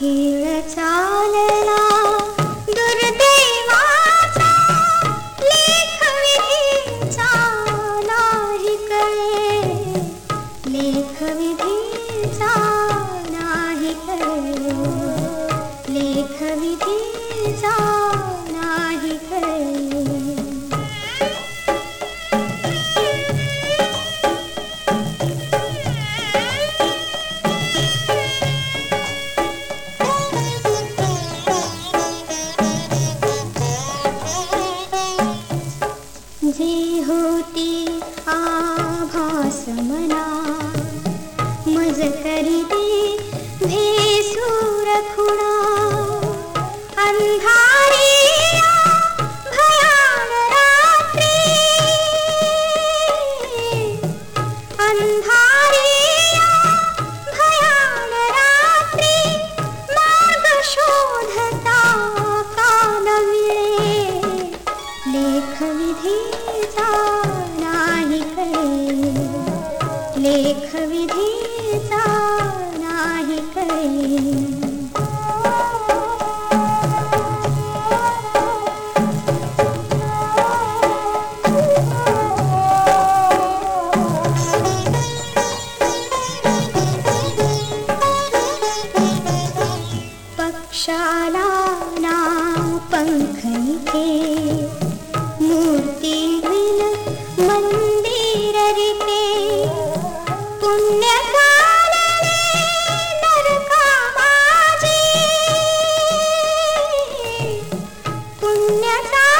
खेळचालना दुर्दैवाचा लेखविधीचा नाही कळे. लेखविधीचा नाही कळे. आभासमना। लेख विधि पक्षा न पङ्खे मूर्ति 啊